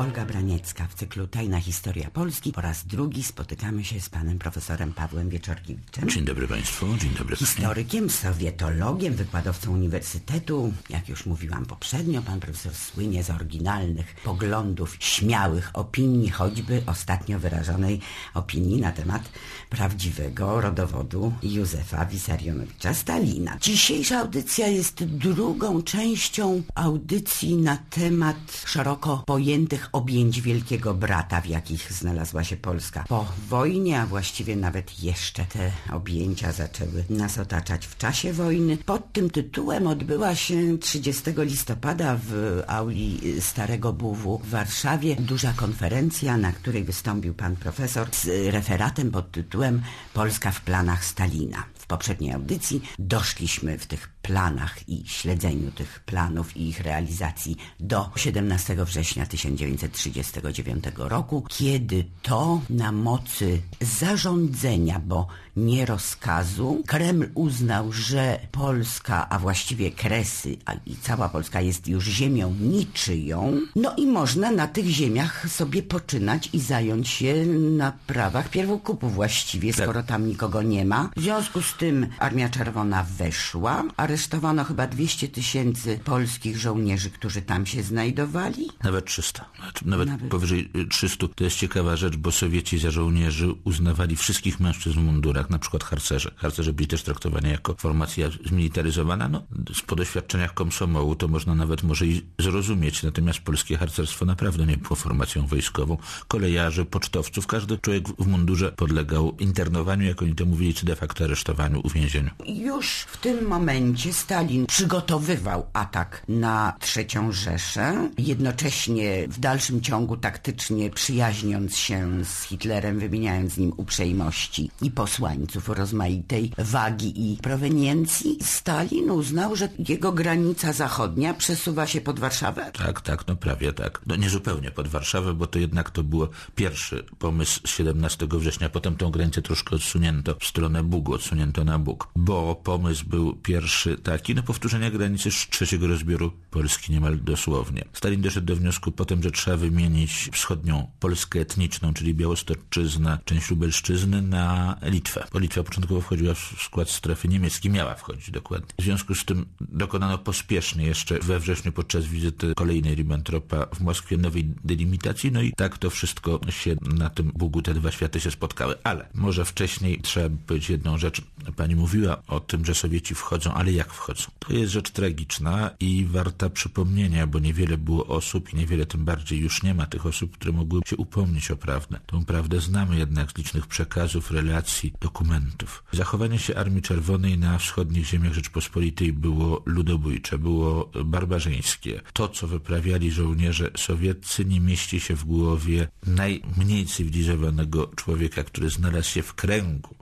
Olga Braniecka w cyklu Tajna historia Polski. Po raz drugi spotykamy się z panem profesorem Pawłem Wieczorkiewiczem. Dzień dobry Państwu, dzień dobry. Historykiem, sowietologiem, wykładowcą uniwersytetu. Jak już mówiłam poprzednio, pan profesor słynie z oryginalnych poglądów, śmiałych opinii, choćby ostatnio wyrażonej opinii na temat prawdziwego rodowodu Józefa Wisarionowicza Stalina. Dzisiejsza audycja jest drugą częścią audycji na temat szeroko pojętych objęć Wielkiego Brata, w jakich znalazła się Polska po wojnie, a właściwie nawet jeszcze te objęcia zaczęły nas otaczać w czasie wojny. Pod tym tytułem odbyła się 30 listopada w auli Starego Buwu w Warszawie duża konferencja, na której wystąpił pan profesor z referatem pod tytułem Polska w planach Stalina. W poprzedniej audycji doszliśmy w tych planach i śledzeniu tych planów i ich realizacji do 17 września 1939 roku, kiedy to na mocy zarządzenia, bo nie rozkazu, Kreml uznał, że Polska, a właściwie Kresy, a i cała Polska jest już ziemią niczyją, no i można na tych ziemiach sobie poczynać i zająć się na prawach pierwokupu właściwie, skoro tam nikogo nie ma. W związku z tym Armia Czerwona weszła, aresztowano chyba 200 tysięcy polskich żołnierzy, którzy tam się znajdowali. Nawet 300. Nawet, nawet, Nawet. powyżej 300. To jest ciekawa rzecz, bo Sowieci za żołnierzy uznawali wszystkich mężczyzn w mundurach, na przykład harcerze. Harcerze byli też traktowani jako formacja zmilitaryzowana. No, po doświadczeniach komsomołu to można nawet może i zrozumieć. Natomiast polskie harcerstwo naprawdę nie było formacją wojskową. Kolejarzy, pocztowców, każdy człowiek w mundurze podlegał internowaniu, jak oni to mówili, czy de facto aresztowaniu, uwięzieniu. Już w tym momencie Stalin przygotowywał atak na trzecią Rzeszę, jednocześnie w dalszym ciągu taktycznie przyjaźniąc się z Hitlerem, wymieniając z nim uprzejmości i posłańców rozmaitej wagi i proweniencji. Stalin uznał, że jego granica zachodnia przesuwa się pod Warszawę. Tak, tak, no prawie tak. No nie zupełnie pod Warszawę, bo to jednak to było pierwszy pomysł z 17 września. Potem tą granicę troszkę odsunięto w stronę Bugu, odsunięto na Bóg. Bo pomysł był pierwszy taki, no powtórzenia granicy z trzeciego rozbioru Polski niemal dosłownie. Stalin doszedł do wniosku potem, że trzeba wymienić wschodnią Polskę etniczną, czyli Białostoczyznę, część Lubelszczyzny na Litwę. Bo Litwa początkowo wchodziła w skład strefy niemieckiej, miała wchodzić dokładnie. W związku z tym dokonano pospiesznie jeszcze we wrześniu podczas wizyty kolejnej Ribbentropa w Moskwie nowej delimitacji, no i tak to wszystko się na tym Bugu te dwa światy się spotkały. Ale może wcześniej trzeba powiedzieć jedną rzecz. Pani mówiła o tym, że Sowieci wchodzą, ale wchodzą? To jest rzecz tragiczna i warta przypomnienia, bo niewiele było osób i niewiele tym bardziej już nie ma tych osób, które mogły się upomnieć o prawdę. Tą prawdę znamy jednak z licznych przekazów, relacji, dokumentów. Zachowanie się Armii Czerwonej na wschodnich ziemiach Rzeczpospolitej było ludobójcze, było barbarzyńskie. To, co wyprawiali żołnierze sowieccy, nie mieści się w głowie najmniej cywilizowanego człowieka, który znalazł się w kręgu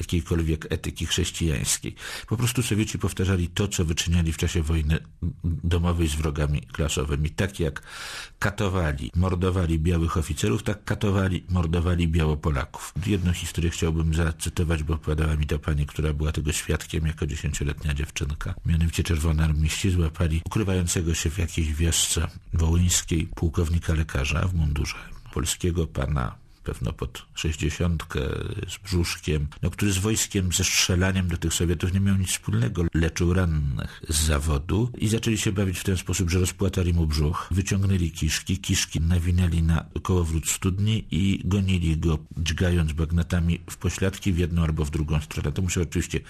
jakiejkolwiek etyki chrześcijańskiej. Po prostu Sowieci powtarzali to, co wyczyniali w czasie wojny domowej z wrogami klasowymi. Tak jak katowali, mordowali białych oficerów, tak katowali, mordowali Białopolaków. Jedną historię chciałbym zacytować, bo opowiadała mi to pani, która była tego świadkiem jako dziesięcioletnia dziewczynka. Mianowicie czerwonoarmiści złapali ukrywającego się w jakiejś wiosce wołyńskiej pułkownika lekarza w mundurze polskiego pana pewno pod sześćdziesiątkę z brzuszkiem, no, który z wojskiem, ze strzelaniem do tych Sowietów nie miał nic wspólnego. Leczył rannych z zawodu i zaczęli się bawić w ten sposób, że rozpłatali mu brzuch, wyciągnęli kiszki, kiszki nawinęli na kołowrót studni i gonili go, dźgając bagnetami w pośladki w jedną albo w drugą stronę. To musiało oczywiście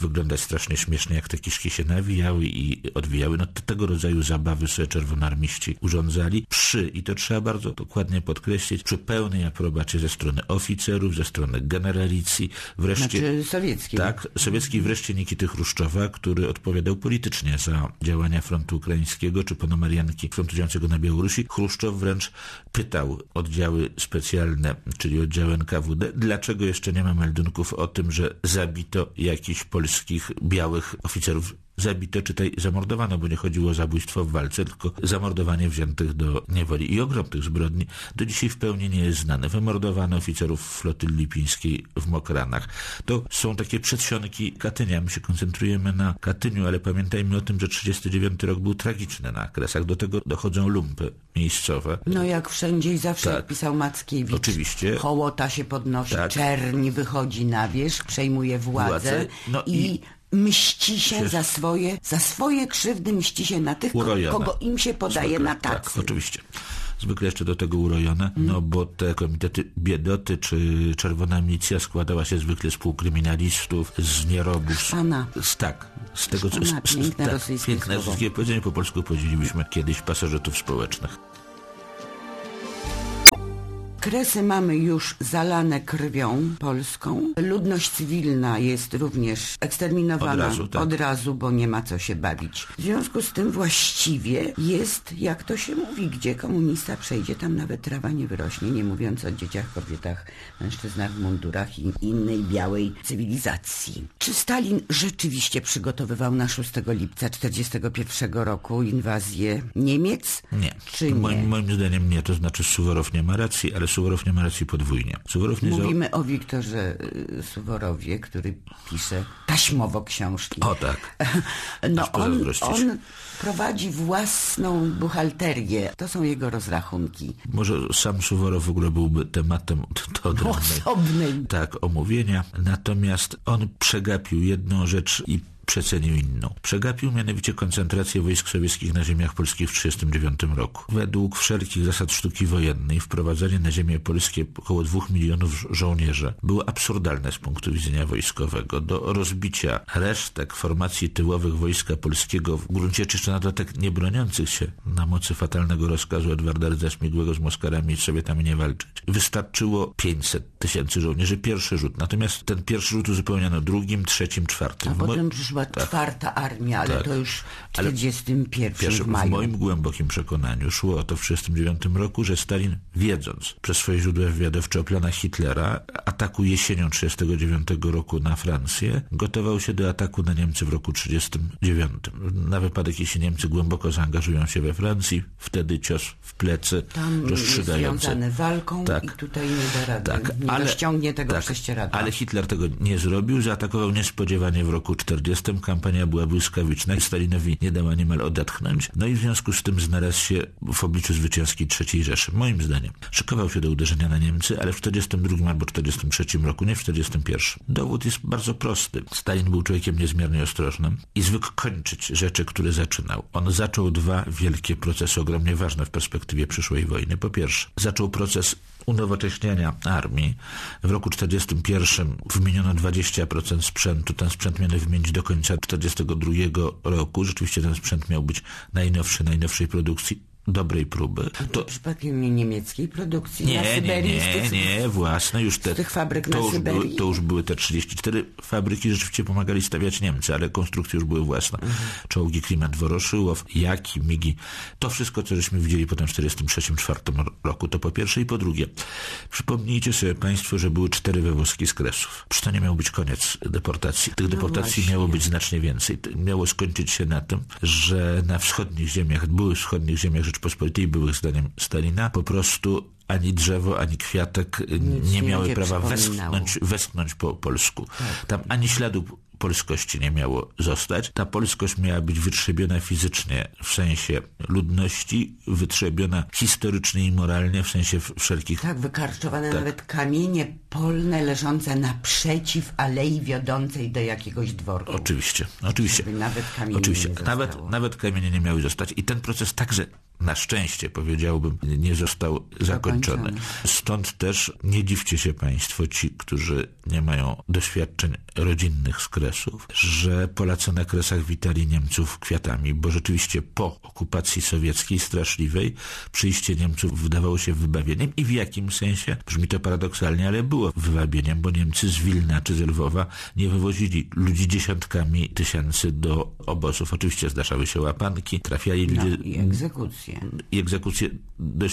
wyglądać strasznie śmiesznie, jak te kiszki się nawijały i odwijały. No tego rodzaju zabawy sobie czerwonarmiści urządzali przy, i to trzeba bardzo dokładnie podkreślić, przy pełnej aprobacie ze strony oficerów, ze strony generalicji, wreszcie... Znaczy sowieckiej. Tak, sowieckiej wreszcie Nikity Chruszczowa, który odpowiadał politycznie za działania frontu ukraińskiego czy Ponomarianki frontu działającego na Białorusi. Chruszczow wręcz pytał oddziały specjalne, czyli oddziały NKWD, dlaczego jeszcze nie ma meldunków o tym, że zabito jakichś polskich białych oficerów zabito, czytaj zamordowano, bo nie chodziło o zabójstwo w walce, tylko zamordowanie wziętych do niewoli. I ogrom tych zbrodni do dzisiaj w pełni nie jest znany. Wymordowano oficerów flotyli lipińskiej w Mokranach. To są takie przedsionki Katynia. My się koncentrujemy na Katyniu, ale pamiętajmy o tym, że 39 rok był tragiczny na Kresach. Do tego dochodzą lumpy miejscowe. No jak wszędzie i zawsze Tak. pisał Mackiewicz. Oczywiście. Hołota się podnosi, Tak. czerń wychodzi na wierzch, przejmuje władzę, Władzę, no i, i- mści się za swoje, za swoje krzywdy, mści się na tych, Urojone. kogo im się podaje Zwykle, na tacy. Tak, oczywiście. Zwykle jeszcze do tego urojone, no bo te komitety biedoty czy Czerwona Milicja składała się zwykle z półkryminalistów, z nierobów. z- Szpana. Z, tak, z tego co... Szpana, z- z- piękne tak, rosyjskie Piękne słowo. rosyjskie powiedzenie, po polsku powiedzielibyśmy kiedyś pasożytów społecznych. Kresy mamy już zalane krwią polską. Ludność cywilna jest również eksterminowana Od razu, tak. od razu, bo nie ma co się bawić. W związku z tym właściwie jest, jak to się mówi, gdzie komunista przejdzie, tam nawet trawa nie wyrośnie, nie mówiąc o dzieciach, kobietach, mężczyznach w mundurach i innej białej cywilizacji. Czy Stalin rzeczywiście przygotowywał na 6 lipca 1941 roku inwazję Niemiec? Nie. Czy nie? Moim, moim zdaniem nie, to znaczy Suworow nie ma racji, ale Suworow nie ma racji podwójnie. Suworow nie za... Mówimy o Wiktorze y, Suworowie, który pisze taśmowo książki. O tak. No on, on prowadzi własną buchalterię. To są jego rozrachunki. Może sam Suworow w ogóle byłby tematem do odrębnej Osobnej. tak, omówienia. Natomiast on przegapił jedną rzecz i przecenił inną. Przegapił mianowicie koncentrację wojsk sowieckich na ziemiach polskich w 1939 roku. Według wszelkich zasad sztuki wojennej wprowadzenie na ziemię polskie około dwóch milionów żo- żołnierzy było absurdalne z punktu widzenia wojskowego. Do rozbicia resztek formacji tyłowych wojska polskiego w gruncie czy jeszcze na dodatek nie broniących się na mocy fatalnego rozkazu Edwarda Rydza Śmigłego z Moskarami i Sowietami nie walczyć. Wystarczyło 500 tysięcy żołnierzy. Pierwszy rzut. Natomiast ten pierwszy rzut uzupełniano drugim, trzecim, czwartym. A W mo- potem przyszła czwarta armia, ale Tak. to już w Ale 41 Pierwsze, w w maju. moim głębokim przekonaniu szło o to w 1939 roku, że Stalin, wiedząc przez swoje źródła wywiadowcze o planach Hitlera, ataku jesienią 1939 roku na Francję, gotował się do ataku na Niemcy w roku 1939. Na wypadek, jeśli Niemcy głęboko zaangażują się we Francji, wtedy cios w plecy Tam rozstrzygający. związany walką Tak. i tutaj nie da rady. Tak, nie ale, rozciągnie tego tak, ale Hitler tego nie zrobił, zaatakował niespodziewanie w roku 40. Kampania była błyskawiczna i Stalinowi nie dała niemal odetchnąć. No i w związku z tym znalazł się w obliczu zwycięskiej III Rzeszy. Moim zdaniem szykował się do uderzenia na Niemcy, ale w 42 albo 43 roku, nie w 41. Dowód jest bardzo prosty. Stalin był człowiekiem niezmiernie ostrożnym i zwykł kończyć rzeczy, które zaczynał. On zaczął dwa wielkie procesy, ogromnie ważne w perspektywie przyszłej wojny. Po pierwsze, zaczął proces unowocześniania armii. W roku 1941 wymieniono 20% sprzętu. Ten sprzęt miano wymienić do końca 1942 roku. Rzeczywiście ten sprzęt miał być najnowszy, najnowszej produkcji, dobrej próby. To przypadkiem nie niemieckiej produkcji na Nie, nie, Syberii. nie, tych- nie, własne już te. tych fabryk to na już Syberii? były, To już były te 34 fabryki, rzeczywiście pomagali stawiać Niemcy, ale konstrukcje już były własne. Mhm. Czołgi Klimat Woroszyłow, Jaki, Migi. To wszystko, co żeśmy widzieli potem w 1943-1944 roku, to po pierwsze i po drugie. Przypomnijcie sobie Państwo, że były cztery wywózki z Kresów. Przecież to nie miał być koniec deportacji. Tych deportacji No właśnie. miało być znacznie więcej. Miało skończyć się na tym, że na wschodnich ziemiach, byłych wschodnich ziemiach Rzeczpospolitej, byłych zdaniem Stalina, po prostu ani drzewo, ani kwiatek Nic nie miały prawa westchnąć, westchnąć po polsku. Tam ani śladu polskości nie miało zostać. Ta polskość miała być wytrzebiona fizycznie w sensie ludności, wytrzebiona historycznie i moralnie w sensie wszelkich Tak, wykarczowane Tak. nawet kamienie polne leżące naprzeciw alei wiodącej do jakiegoś dworku. Oczywiście, oczywiście. Żeby nawet kamienie Oczywiście, nawet, nawet kamienie nie miały zostać. I ten proces także na szczęście, powiedziałbym, nie został zakończony. Stąd też nie dziwcie się Państwo, ci, którzy nie mają doświadczeń rodzinnych z Kresów, że Polacy na Kresach witali Niemców kwiatami, bo rzeczywiście po okupacji sowieckiej straszliwej przyjście Niemców wydawało się wybawieniem i w jakim sensie, brzmi to paradoksalnie, ale było wybawieniem, bo Niemcy z Wilna czy z Lwowa nie wywozili ludzi dziesiątkami tysięcy do obozów. Oczywiście zdarzały się łapanki, trafiali No ludzie i egzekucje. Egzekucje. i egzekucje do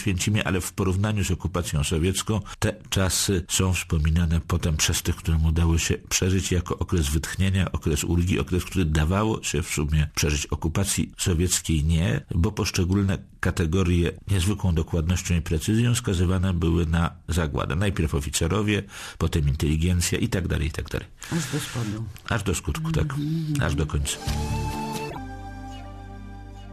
ale w porównaniu z okupacją sowiecką te czasy są wspominane potem przez tych, którym udało się przeżyć jako okres wytchnienia, okres ulgi, okres, który dawało się w sumie przeżyć. Okupacji sowieckiej nie, bo poszczególne kategorie niezwykłą dokładnością i precyzją skazywane były na zagładę. Najpierw oficerowie, potem inteligencja i tak dalej, i tak dalej. Aż do spodu. Aż do skutku, tak. Aż do końca.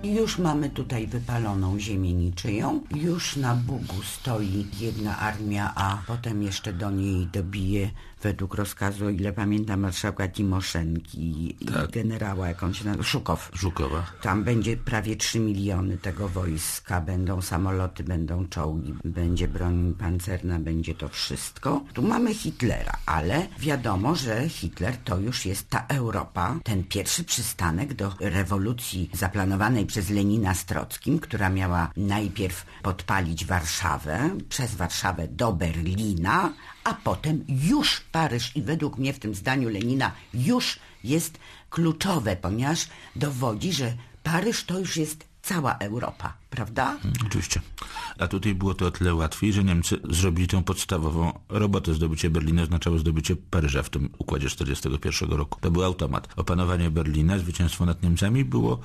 Już mamy tutaj wypaloną ziemię niczyją. Już na Bugu stoi jedna armia, a potem jeszcze do niej dobije według rozkazu, o ile pamiętam, marszałka Timoszenki i Tak. generała, jak on się nazywa, Szukow. Żukowa. Tam będzie prawie 3 miliony tego wojska, będą samoloty, będą czołgi, będzie broń pancerna, będzie to wszystko. Tu mamy Hitlera, ale wiadomo, że Hitler to już jest ta Europa, ten pierwszy przystanek do rewolucji zaplanowanej przez Lenina z Trockim, która miała najpierw podpalić Warszawę, przez Warszawę do Berlina, a potem już Paryż i według mnie w tym zdaniu Lenina już jest kluczowe, ponieważ dowodzi, że Paryż to już jest cała Europa, prawda? Oczywiście. A tutaj było to o tyle łatwiej, że Niemcy zrobili tą podstawową robotę. Zdobycie Berlina oznaczało zdobycie Paryża w tym układzie 1941 roku. To był automat. Opanowanie Berlina, zwycięstwo nad Niemcami było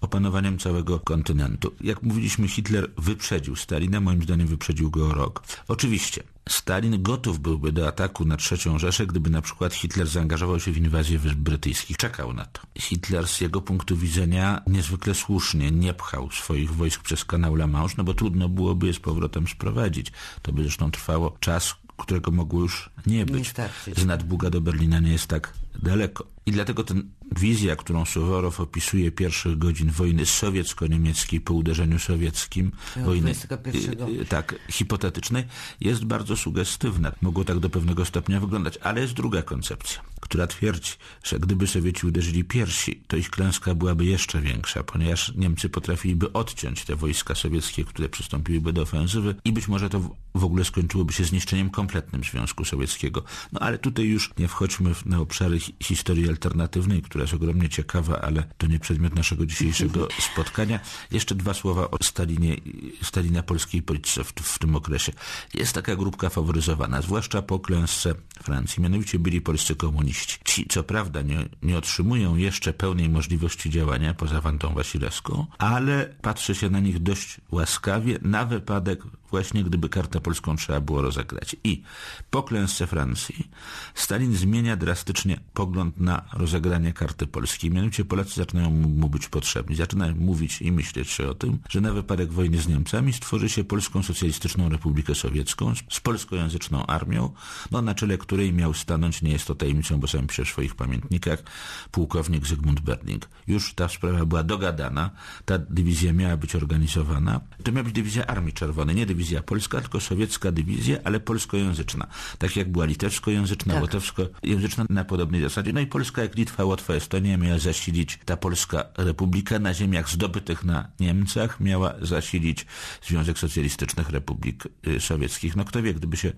opanowaniem całego kontynentu. Jak mówiliśmy, Hitler wyprzedził Stalina, moim zdaniem wyprzedził go o rok. Oczywiście, Stalin gotów byłby do ataku na trzecią Rzeszę, gdyby na przykład Hitler zaangażował się w inwazję Wysp Brytyjskich. Czekał na to. Hitler z jego punktu widzenia niezwykle słusznie nie pchał swoich wojsk przez kanał La Manche, no bo trudno byłoby je z powrotem sprowadzić. To by zresztą trwało czas, którego mogło już nie być. starczyć. Z Nadbuga do Berlina nie jest tak daleko. I dlatego ten wizja, którą Suworow opisuje pierwszych godzin wojny sowiecko-niemieckiej po uderzeniu sowieckim, Od wojny 21. y, y, tak hipotetycznej, jest bardzo sugestywna. Mogło tak do pewnego stopnia wyglądać, ale jest druga koncepcja, która twierdzi, że gdyby Sowieci uderzyli piersi, to ich klęska byłaby jeszcze większa, ponieważ Niemcy potrafiliby odciąć te wojska sowieckie, które przystąpiłyby do ofensywy i być może to w- ogóle skończyłoby się zniszczeniem kompletnym Związku Sowieckiego. No ale tutaj już nie wchodźmy na obszary hi- historii alternatywnej, która jest ogromnie ciekawa, ale to nie przedmiot naszego dzisiejszego spotkania. Jeszcze dwa słowa o Stalinie, Stalina polskiej polityce w, w tym okresie. Jest taka grupka faworyzowana, zwłaszcza po klęsce Francji, mianowicie byli polscy komuniści. Ci, co prawda, nie, nie otrzymują jeszcze pełnej możliwości działania poza Wantą Wasilewską, ale patrzy się na nich dość łaskawie na wypadek właśnie gdyby kartę polską trzeba było rozegrać. I po klęsce Francji Stalin zmienia drastycznie pogląd na rozegranie karty polskiej. Mianowicie Polacy zaczynają mu być potrzebni. Zaczynają mówić i myśleć o tym, że na wypadek wojny z Niemcami stworzy się Polską Socjalistyczną Republikę Sowiecką z polskojęzyczną armią, no, na czele której miał stanąć, nie jest to tajemnicą, bo sam pisze w swoich pamiętnikach, pułkownik Zygmunt Berling. Już ta sprawa była dogadana, ta dywizja miała być organizowana. To miała być dywizja Armii Czerwonej, nie dywizja polska, tylko sowiecka dywizja, ale polskojęzyczna. Tak jak była litewskojęzyczna, Tak. łotewskojęzyczna na podobnej zasadzie. No i Polska jak Litwa, Łotwa, Estonia miała zasilić ta Polska Republika na ziemiach zdobytych na Niemcach, miała zasilić Związek Socjalistycznych Republik y, Sowieckich. No kto wie, gdyby się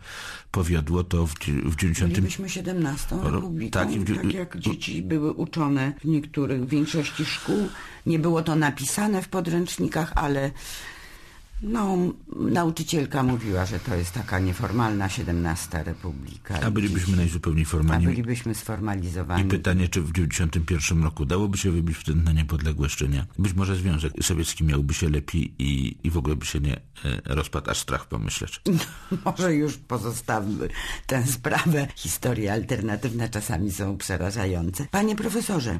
powiodło, to w, w 90 Bylibyśmy 17 Ro- republiką, tak, tak, w- jak dzieci były uczone w niektórych, w większości szkół. Nie było to napisane w podręcznikach, ale no, nauczycielka mówiła, że to jest taka nieformalna 17 republika. A I bylibyśmy najzupełniej a formalni. bylibyśmy I sformalizowani. pytanie, czy w 91 roku dałoby się wybić wtedy na niepodległość, czy nie? Być może Związek Sowiecki miałby się lepiej i, i w ogóle by się nie e, rozpadł, aż strach pomyśleć. Może już pozostawmy tę sprawę. Historie alternatywne czasami są przerażające. Panie profesorze,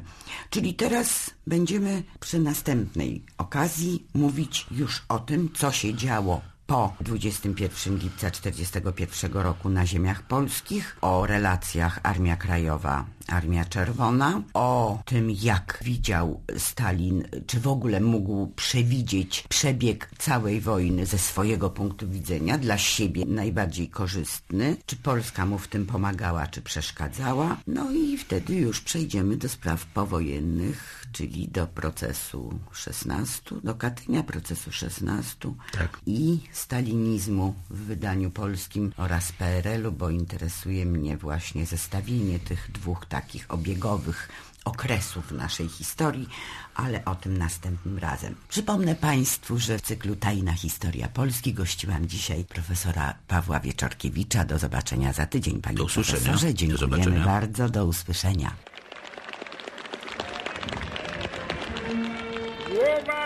czyli teraz będziemy przy następnej okazji mówić już o tym, co się działo po 21 lipca 1941 roku na ziemiach polskich, o relacjach Armia Krajowa, Armia Czerwona, o tym jak widział Stalin, czy w ogóle mógł przewidzieć przebieg całej wojny ze swojego punktu widzenia, dla siebie najbardziej korzystny, czy Polska mu w tym pomagała, czy przeszkadzała. No i wtedy już przejdziemy do spraw powojennych, czyli do procesu 16, do Katynia procesu 16 Tak. i stalinizmu w wydaniu polskim oraz PRL-u, bo interesuje mnie właśnie zestawienie tych dwóch takich obiegowych okresów naszej historii, ale o tym następnym razem. Przypomnę Państwu, że w cyklu Tajna Historia Polski gościłam dzisiaj profesora Pawła Wieczorkiewicza. Do zobaczenia za tydzień, panie Do usłyszenia. profesorze. Do Dziękujemy zobaczenia. bardzo. Do usłyszenia.